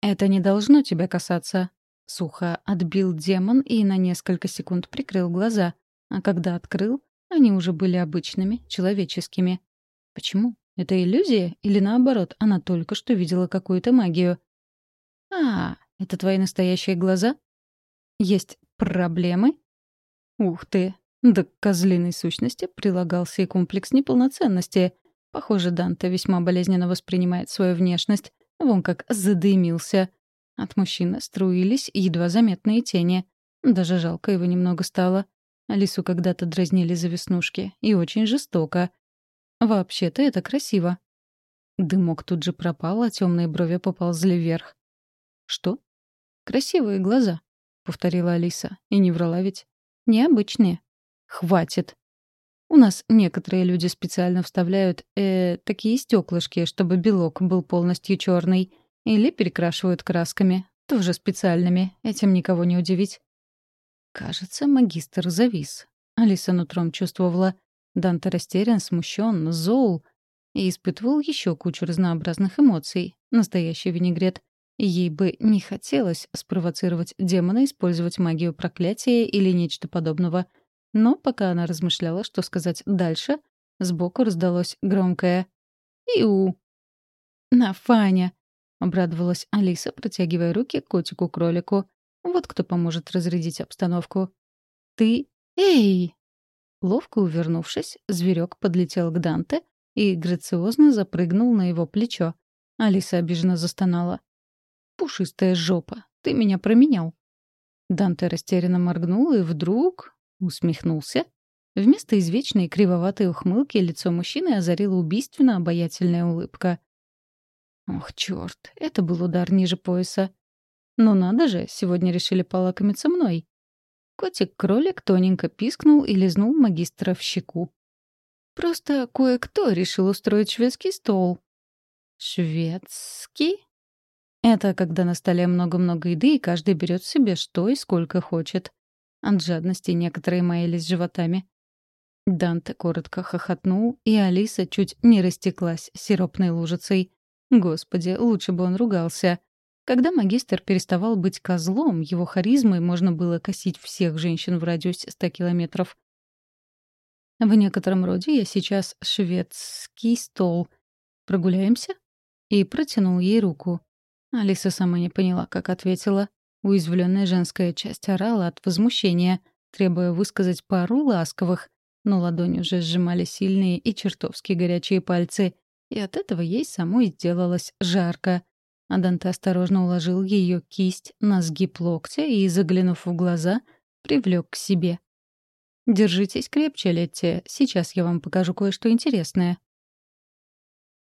«Это не должно тебя касаться», — сухо отбил демон и на несколько секунд прикрыл глаза, а когда открыл, они уже были обычными, человеческими. Почему? Это иллюзия? Или наоборот, она только что видела какую-то магию? «А, это твои настоящие глаза? Есть проблемы?» «Ух ты! Да к козлиной сущности прилагался и комплекс неполноценности. Похоже, Данте весьма болезненно воспринимает свою внешность. Вон как задымился. От мужчины струились едва заметные тени. Даже жалко его немного стало. Алису когда-то дразнили за веснушки. И очень жестоко. Вообще-то это красиво. Дымок тут же пропал, а темные брови поползли вверх. «Что?» «Красивые глаза», — повторила Алиса. И не врала ведь. «Необычные». «Хватит!» У нас некоторые люди специально вставляют э, такие стеклышки, чтобы белок был полностью черный, или перекрашивают красками, тоже специальными. Этим никого не удивить. Кажется, магистр завис. Алиса нутром чувствовала. Данте растерян, смущен, зол и испытывал еще кучу разнообразных эмоций. Настоящий винегрет. Ей бы не хотелось спровоцировать демона использовать магию проклятия или нечто подобного — но пока она размышляла, что сказать дальше, сбоку раздалось громкое «Иу!» «На, Фаня!» — обрадовалась Алиса, протягивая руки котику-кролику. «Вот кто поможет разрядить обстановку». «Ты... Эй!» Ловко увернувшись, зверек подлетел к Данте и грациозно запрыгнул на его плечо. Алиса обиженно застонала. «Пушистая жопа, ты меня променял». Данте растерянно моргнул и вдруг Усмехнулся. Вместо извечной кривоватой ухмылки лицо мужчины озарила убийственно обаятельная улыбка. Ох, черт, это был удар ниже пояса. Ну надо же, сегодня решили полакомиться мной. Котик-кролик тоненько пискнул и лизнул магистра в щеку. Просто кое-кто решил устроить шведский стол. Шведский? Это когда на столе много-много еды, и каждый берет себе что и сколько хочет. От жадности некоторые маялись животами. Данте коротко хохотнул, и Алиса чуть не растеклась сиропной лужицей. Господи, лучше бы он ругался. Когда магистр переставал быть козлом, его харизмой можно было косить всех женщин в радиусе ста километров. В некотором роде я сейчас шведский стол. Прогуляемся? И протянул ей руку. Алиса сама не поняла, как ответила. Уязвленная женская часть орала от возмущения, требуя высказать пару ласковых, но ладони уже сжимали сильные и чертовски горячие пальцы, и от этого ей самой сделалось жарко. А Данте осторожно уложил ее кисть на сгиб локтя и, заглянув в глаза, привлек к себе. «Держитесь крепче, Летти. Сейчас я вам покажу кое-что интересное».